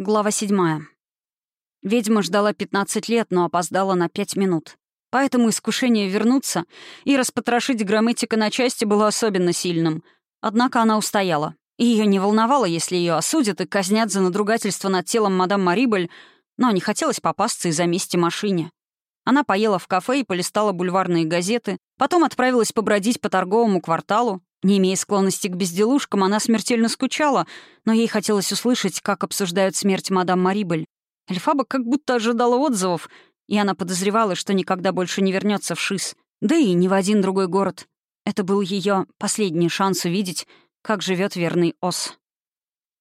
Глава седьмая. Ведьма ждала 15 лет, но опоздала на 5 минут. Поэтому искушение вернуться и распотрошить грамматика на части было особенно сильным. Однако она устояла. Ее не волновало, если ее осудят и казнят за надругательство над телом мадам Марибель, но не хотелось попасться из-за мести машине. Она поела в кафе и полистала бульварные газеты, потом отправилась побродить по торговому кварталу, не имея склонности к безделушкам, она смертельно скучала, но ей хотелось услышать, как обсуждают смерть мадам Марибель. Эльфаба как будто ожидала отзывов, и она подозревала, что никогда больше не вернется в Шис, да и ни в один другой город. Это был ее последний шанс увидеть, как живет верный Ос.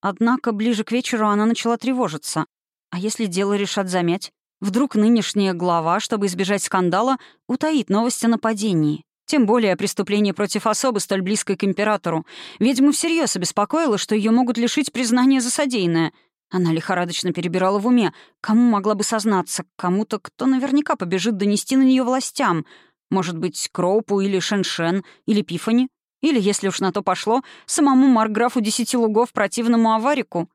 Однако ближе к вечеру она начала тревожиться. А если дело решат замять? Вдруг нынешняя глава, чтобы избежать скандала, утаит новость о нападении? Тем более о преступлении против особы, столь близкой к императору. Ведьму всерьез обеспокоило, что ее могут лишить признания за содеянное. Она лихорадочно перебирала в уме, кому могла бы сознаться, кому-то, кто наверняка побежит донести на нее властям. Может быть, Кроупу или Шеншен, или Пифани? Или, если уж на то пошло, самому Марграфу Десяти Лугов противному аварику?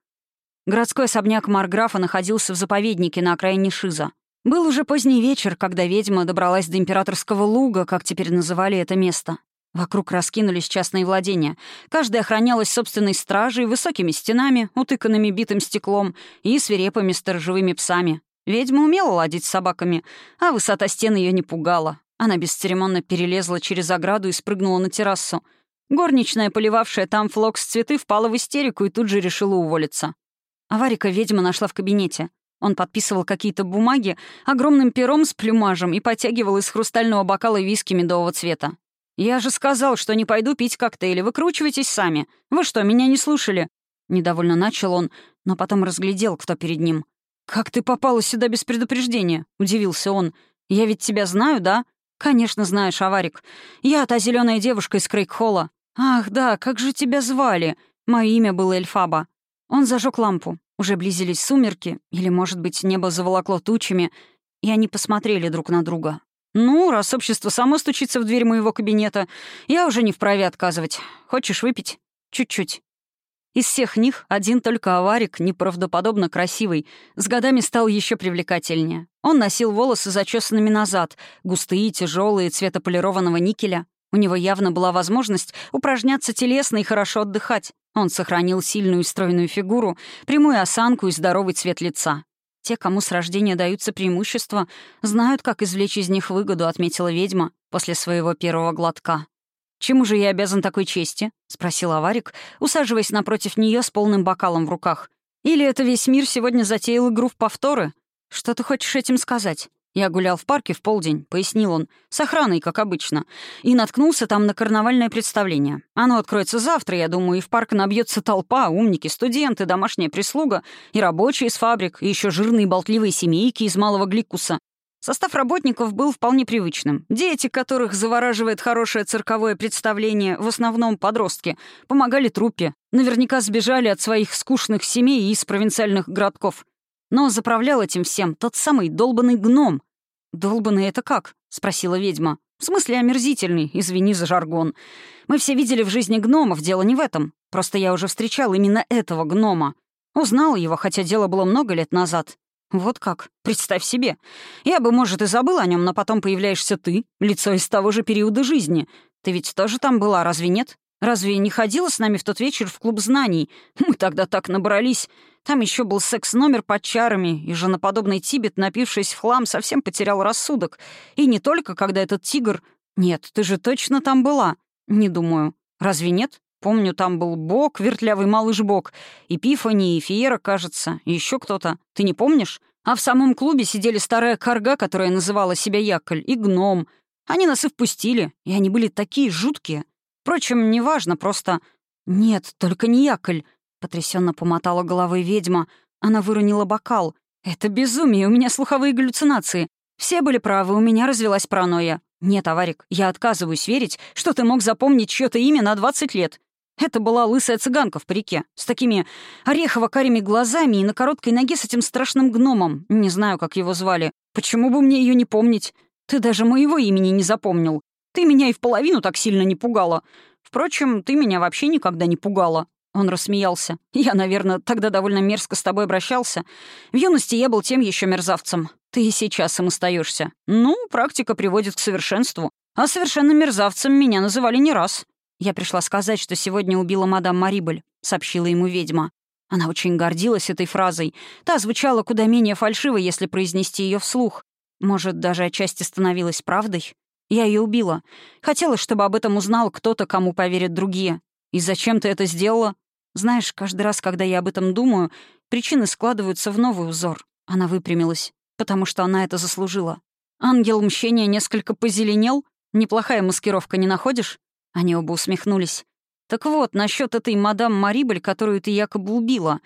Городской особняк Марграфа находился в заповеднике на окраине Шиза. Был уже поздний вечер, когда ведьма добралась до императорского луга, как теперь называли это место. Вокруг раскинулись частные владения. Каждая охранялась собственной стражей, высокими стенами, утыканными битым стеклом и свирепыми сторожевыми псами. Ведьма умела ладить с собаками, а высота стен ее не пугала. Она бесцеремонно перелезла через ограду и спрыгнула на террасу. Горничная, поливавшая там флокс цветы, впала в истерику и тут же решила уволиться. Аварика ведьма нашла в кабинете. Он подписывал какие-то бумаги огромным пером с плюмажем и подтягивал из хрустального бокала виски медового цвета. «Я же сказал, что не пойду пить коктейли. Выкручивайтесь сами. Вы что, меня не слушали?» Недовольно начал он, но потом разглядел, кто перед ним. «Как ты попала сюда без предупреждения?» — удивился он. «Я ведь тебя знаю, да?» «Конечно знаешь, Аварик. Я та зеленая девушка из Крейгхолла. Ах, да, как же тебя звали?» Мое имя было Эльфаба. Он зажег лампу. Уже близились сумерки, или, может быть, небо заволокло тучами, и они посмотрели друг на друга. «Ну, раз общество само стучится в дверь моего кабинета, я уже не вправе отказывать. Хочешь выпить? Чуть-чуть». Из всех них один только аварик, неправдоподобно красивый, с годами стал еще привлекательнее. Он носил волосы зачесанными назад, густые, тяжелые, цвета полированного никеля. У него явно была возможность упражняться телесно и хорошо отдыхать. Он сохранил сильную и стройную фигуру, прямую осанку и здоровый цвет лица. Те, кому с рождения даются преимущества, знают, как извлечь из них выгоду, отметила ведьма после своего первого глотка. «Чему же я обязан такой чести?» — спросил Аварик, усаживаясь напротив нее с полным бокалом в руках. «Или это весь мир сегодня затеял игру в повторы? Что ты хочешь этим сказать?» «Я гулял в парке в полдень», — пояснил он, — «с охраной, как обычно, и наткнулся там на карнавальное представление. Оно откроется завтра, я думаю, и в парк набьется толпа, умники, студенты, домашняя прислуга, и рабочие из фабрик, и еще жирные болтливые семейки из малого гликуса. Состав работников был вполне привычным. Дети, которых завораживает хорошее цирковое представление, в основном подростки, помогали труппе. Наверняка сбежали от своих скучных семей из провинциальных городков. Но заправлял этим всем тот самый долбанный гном. «Долбанный это как?» — спросила ведьма. «В смысле омерзительный, извини за жаргон. Мы все видели в жизни гномов, дело не в этом. Просто я уже встречал именно этого гнома. Узнала его, хотя дело было много лет назад. Вот как. Представь себе. Я бы, может, и забыл о нем, но потом появляешься ты, лицо из того же периода жизни. Ты ведь тоже там была, разве нет? Разве не ходила с нами в тот вечер в клуб знаний? Мы тогда так набрались. Там еще был секс-номер под чарами, и женоподобный Тибет, напившись в хлам, совсем потерял рассудок. И не только, когда этот тигр... Нет, ты же точно там была. Не думаю. Разве нет? Помню, там был Бог, вертлявый малыш-бог, и Пифани, и Фиера, кажется, и еще кто-то. Ты не помнишь? А в самом клубе сидели старая карга, которая называла себя Яколь, и гном. Они нас и впустили, и они были такие жуткие. Впрочем, неважно, просто... «Нет, только не яколь», — потрясенно помотала головой ведьма. Она выронила бокал. «Это безумие, у меня слуховые галлюцинации. Все были правы, у меня развелась паранойя. Нет, Аварик, я отказываюсь верить, что ты мог запомнить чьё-то имя на 20 лет. Это была лысая цыганка в парике, с такими орехово-карими глазами и на короткой ноге с этим страшным гномом. Не знаю, как его звали. Почему бы мне ее не помнить? Ты даже моего имени не запомнил. Ты меня и в половину так сильно не пугала. Впрочем, ты меня вообще никогда не пугала». Он рассмеялся. «Я, наверное, тогда довольно мерзко с тобой обращался. В юности я был тем еще мерзавцем. Ты и сейчас им остаешься. Ну, практика приводит к совершенству. А совершенно мерзавцем меня называли не раз. Я пришла сказать, что сегодня убила мадам Марибель», — сообщила ему ведьма. Она очень гордилась этой фразой. Та звучала куда менее фальшиво, если произнести ее вслух. Может, даже отчасти становилась правдой? Я ее убила. Хотела, чтобы об этом узнал кто-то, кому поверят другие. И зачем ты это сделала? Знаешь, каждый раз, когда я об этом думаю, причины складываются в новый узор. Она выпрямилась, потому что она это заслужила. Ангел мщения несколько позеленел. Неплохая маскировка, не находишь? Они оба усмехнулись. Так вот, насчет этой мадам Марибель, которую ты якобы убила.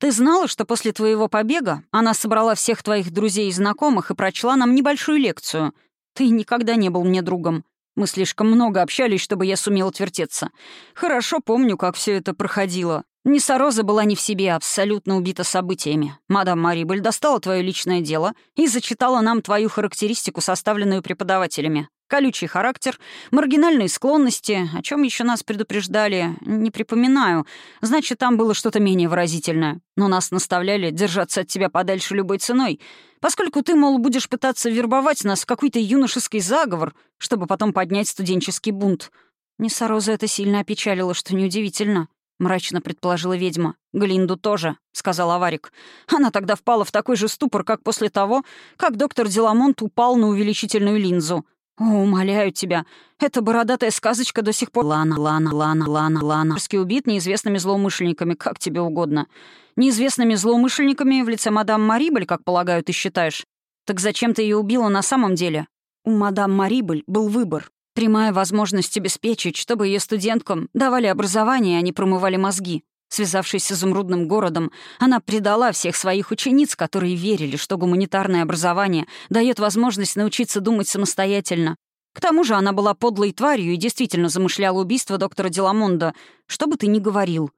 Ты знала, что после твоего побега она собрала всех твоих друзей и знакомых и прочла нам небольшую лекцию? Ты никогда не был мне другом. Мы слишком много общались, чтобы я сумел отвертеться. Хорошо помню, как все это проходило. Несороза была не в себе, абсолютно убита событиями. Мадам Марибель достала твое личное дело и зачитала нам твою характеристику, составленную преподавателями. Колючий характер, маргинальные склонности, о чем еще нас предупреждали, не припоминаю. Значит, там было что-то менее выразительное. Но нас наставляли держаться от тебя подальше любой ценой, поскольку ты, мол, будешь пытаться вербовать нас в какой-то юношеский заговор, чтобы потом поднять студенческий бунт. Несороза это сильно опечалило, что неудивительно. — мрачно предположила ведьма. «Глинду тоже», — сказал Аварик. «Она тогда впала в такой же ступор, как после того, как доктор Деламонт упал на увеличительную линзу. «О, умоляю тебя, эта бородатая сказочка до сих пор...» «Лана, Лана, Лана, Лана, Лана...» убит неизвестными злоумышленниками, как тебе угодно. Неизвестными злоумышленниками в лице мадам Марибель, как полагаю, ты считаешь. Так зачем ты ее убила на самом деле? У мадам Марибель был выбор. Прямая возможность обеспечить, чтобы ее студенткам давали образование, а не промывали мозги. Связавшись с изумрудным городом, она предала всех своих учениц, которые верили, что гуманитарное образование дает возможность научиться думать самостоятельно. К тому же она была подлой тварью и действительно замышляла убийство доктора Деламонда, что бы ты ни говорил.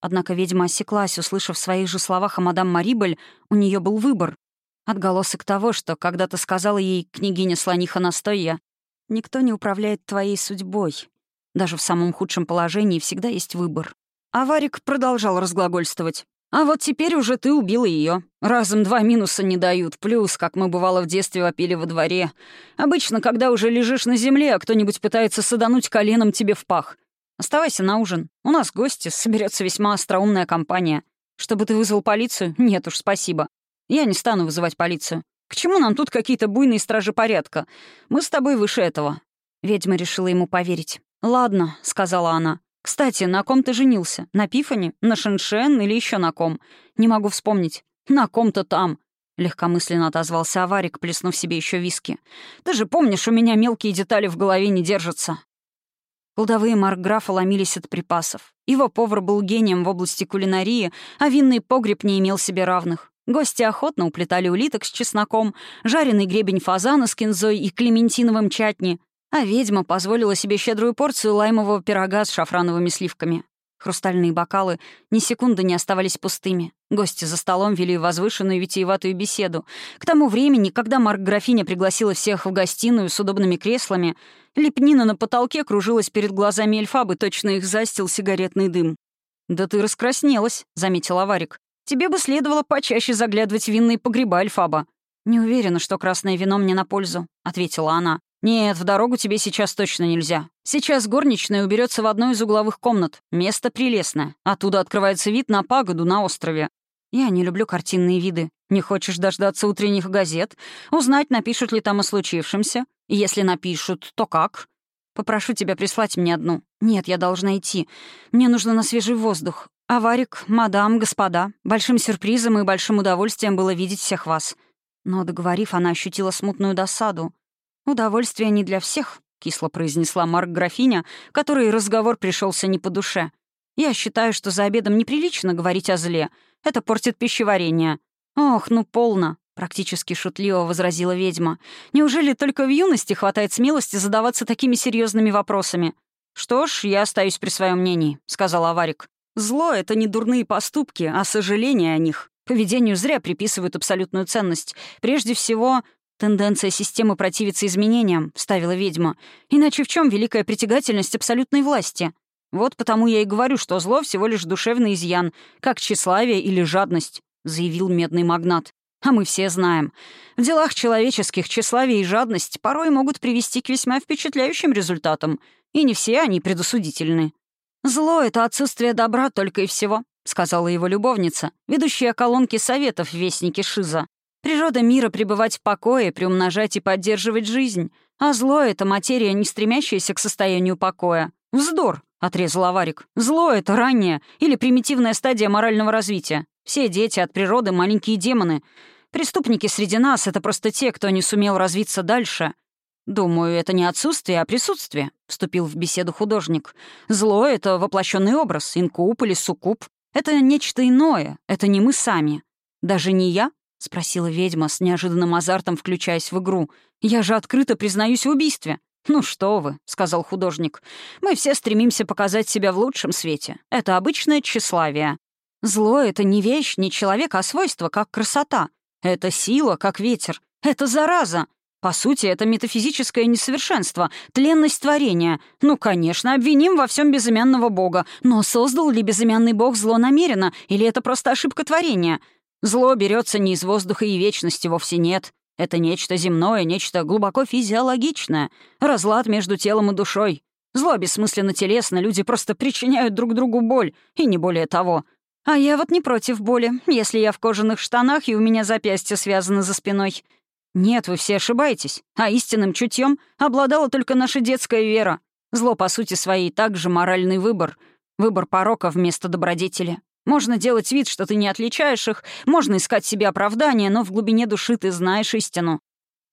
Однако ведьма осеклась, услышав в своих же словах о мадам Марибель, у нее был выбор. Отголосок того, что когда-то сказала ей княгиня Слониха Настойя, «Никто не управляет твоей судьбой. Даже в самом худшем положении всегда есть выбор. Аварик продолжал разглагольствовать. «А вот теперь уже ты убила ее. Разом два минуса не дают, плюс, как мы бывало в детстве вопили во дворе. Обычно, когда уже лежишь на земле, а кто-нибудь пытается садануть коленом тебе в пах. Оставайся на ужин. У нас гости, соберется весьма остроумная компания. Чтобы ты вызвал полицию? Нет уж, спасибо. Я не стану вызывать полицию. К чему нам тут какие-то буйные стражи порядка? Мы с тобой выше этого». Ведьма решила ему поверить. «Ладно», — сказала она. Кстати, на ком ты женился? На Пифане? На Шеншен или еще на ком? Не могу вспомнить. На ком-то там. Легкомысленно отозвался Аварик, плеснув себе еще виски. «Ты же помнишь, у меня мелкие детали в голове не держатся». Колдовые маркграфа ломились от припасов. Его повар был гением в области кулинарии, а винный погреб не имел себе равных. Гости охотно уплетали улиток с чесноком, жареный гребень фазана с кинзой и клементиновым чатни, а ведьма позволила себе щедрую порцию лаймового пирога с шафрановыми сливками. Хрустальные бокалы ни секунды не оставались пустыми. Гости за столом вели возвышенную витиеватую беседу. К тому времени, когда Марк-графиня пригласила всех в гостиную с удобными креслами, лепнина на потолке кружилась перед глазами эльфабы, точно их застил сигаретный дым. «Да ты раскраснелась», — заметил Аварик. «Тебе бы следовало почаще заглядывать в винные погреба, эльфаба». «Не уверена, что красное вино мне на пользу», — ответила она. «Нет, в дорогу тебе сейчас точно нельзя. Сейчас горничная уберется в одну из угловых комнат. Место прелестное. Оттуда открывается вид на пагоду на острове. Я не люблю картинные виды. Не хочешь дождаться утренних газет? Узнать, напишут ли там о случившемся? Если напишут, то как? Попрошу тебя прислать мне одну. Нет, я должна идти. Мне нужно на свежий воздух. Аварик, мадам, господа, большим сюрпризом и большим удовольствием было видеть всех вас». Но, договорив, она ощутила смутную досаду. «Удовольствие не для всех», — кисло произнесла Марк графиня, которой разговор пришелся не по душе. «Я считаю, что за обедом неприлично говорить о зле. Это портит пищеварение». «Ох, ну полно», — практически шутливо возразила ведьма. «Неужели только в юности хватает смелости задаваться такими серьезными вопросами?» «Что ж, я остаюсь при своем мнении», — сказал Аварик. «Зло — это не дурные поступки, а сожаление о них. Поведению зря приписывают абсолютную ценность. Прежде всего, «Тенденция системы противиться изменениям», — вставила ведьма. «Иначе в чем великая притягательность абсолютной власти?» Вот потому я и говорю, что зло всего лишь душевный изъян, как тщеславие или жадность», — заявил медный магнат. А мы все знаем. В делах человеческих тщеславие и жадность порой могут привести к весьма впечатляющим результатам, и не все они предосудительны. «Зло — это отсутствие добра только и всего», — сказала его любовница, ведущая колонки советов Вестнике Шиза. «Природа мира — пребывать в покое, приумножать и поддерживать жизнь, а зло — это материя, не стремящаяся к состоянию покоя. Вздор!» — отрезал Аварик. «Зло — это ранняя или примитивная стадия морального развития. Все дети от природы — маленькие демоны. Преступники среди нас — это просто те, кто не сумел развиться дальше. «Думаю, это не отсутствие, а присутствие», — вступил в беседу художник. «Зло — это воплощенный образ, инкуб или суккуб. Это нечто иное, это не мы сами. Даже не я?» — спросила ведьма с неожиданным азартом, включаясь в игру. «Я же открыто признаюсь в убийстве». «Ну что вы», — сказал художник. «Мы все стремимся показать себя в лучшем свете. Это обычное тщеславие. Зло — это не вещь, не человек, а свойство, как красота. Это сила, как ветер. Это зараза. По сути, это метафизическое несовершенство, тленность творения. Ну, конечно, обвиним во всем безымянного бога. Но создал ли безымянный бог зло намеренно, или это просто ошибка творения? Зло берется не из воздуха и вечности, вовсе нет. Это нечто земное, нечто глубоко физиологичное. Разлад между телом и душой. Зло бессмысленно телесно, люди просто причиняют друг другу боль, и не более того. А я вот не против боли, если я в кожаных штанах и у меня запястья связаны за спиной. Нет, вы все ошибаетесь. А истинным чутьем обладала только наша детская вера. Зло, по сути своей, также моральный выбор. Выбор порока вместо добродетели. Можно делать вид, что ты не отличаешь их, можно искать себе оправдание, но в глубине души ты знаешь истину.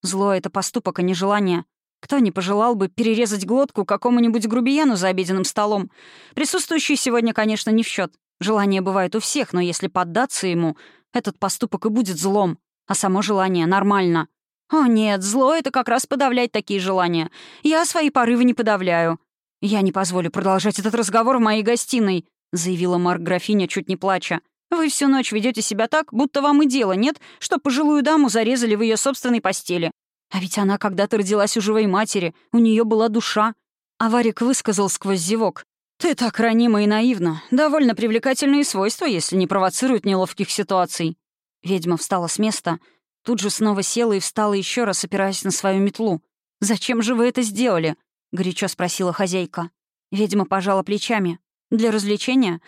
Зло — это поступок, а не желание. Кто не пожелал бы перерезать глотку какому-нибудь грубияну за обеденным столом? Присутствующий сегодня, конечно, не в счет. Желание бывает у всех, но если поддаться ему, этот поступок и будет злом а само желание нормально. О нет, зло — это как раз подавлять такие желания. Я свои порывы не подавляю. Я не позволю продолжать этот разговор в моей гостиной, заявила Марк графиня, чуть не плача. Вы всю ночь ведете себя так, будто вам и дела нет, что пожилую даму зарезали в ее собственной постели. А ведь она когда-то родилась у живой матери, у нее была душа. Аварик высказал сквозь зевок. «Ты так ранима и наивна. Довольно привлекательные свойства, если не провоцируют неловких ситуаций. Ведьма встала с места, тут же снова села и встала еще раз, опираясь на свою метлу. «Зачем же вы это сделали?» — горячо спросила хозяйка. Ведьма пожала плечами. «Для развлечения?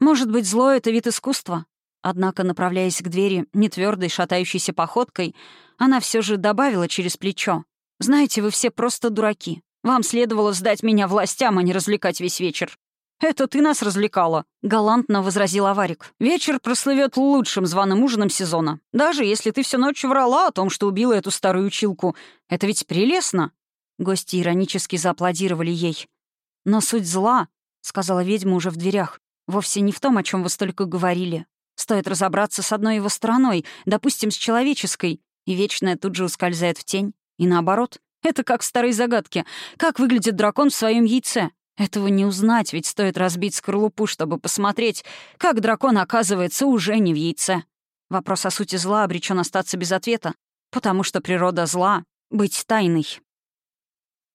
Может быть, зло — это вид искусства?» Однако, направляясь к двери нетвердой, шатающейся походкой, она все же добавила через плечо. «Знаете, вы все просто дураки. Вам следовало сдать меня властям, а не развлекать весь вечер. «Это ты нас развлекала», — галантно возразил Аварик. «Вечер прослывет лучшим званым ужином сезона. Даже если ты всю ночь врала о том, что убила эту старую училку. Это ведь прелестно». Гости иронически зааплодировали ей. «Но суть зла», — сказала ведьма уже в дверях, «вовсе не в том, о чем вы столько говорили. Стоит разобраться с одной его стороной, допустим, с человеческой, и вечное тут же ускользает в тень. И наоборот. Это как в старой загадке. Как выглядит дракон в своем яйце? Этого не узнать, ведь стоит разбить скорлупу, чтобы посмотреть, как дракон оказывается уже не в яйце. Вопрос о сути зла обречен остаться без ответа, потому что природа зла — быть тайной.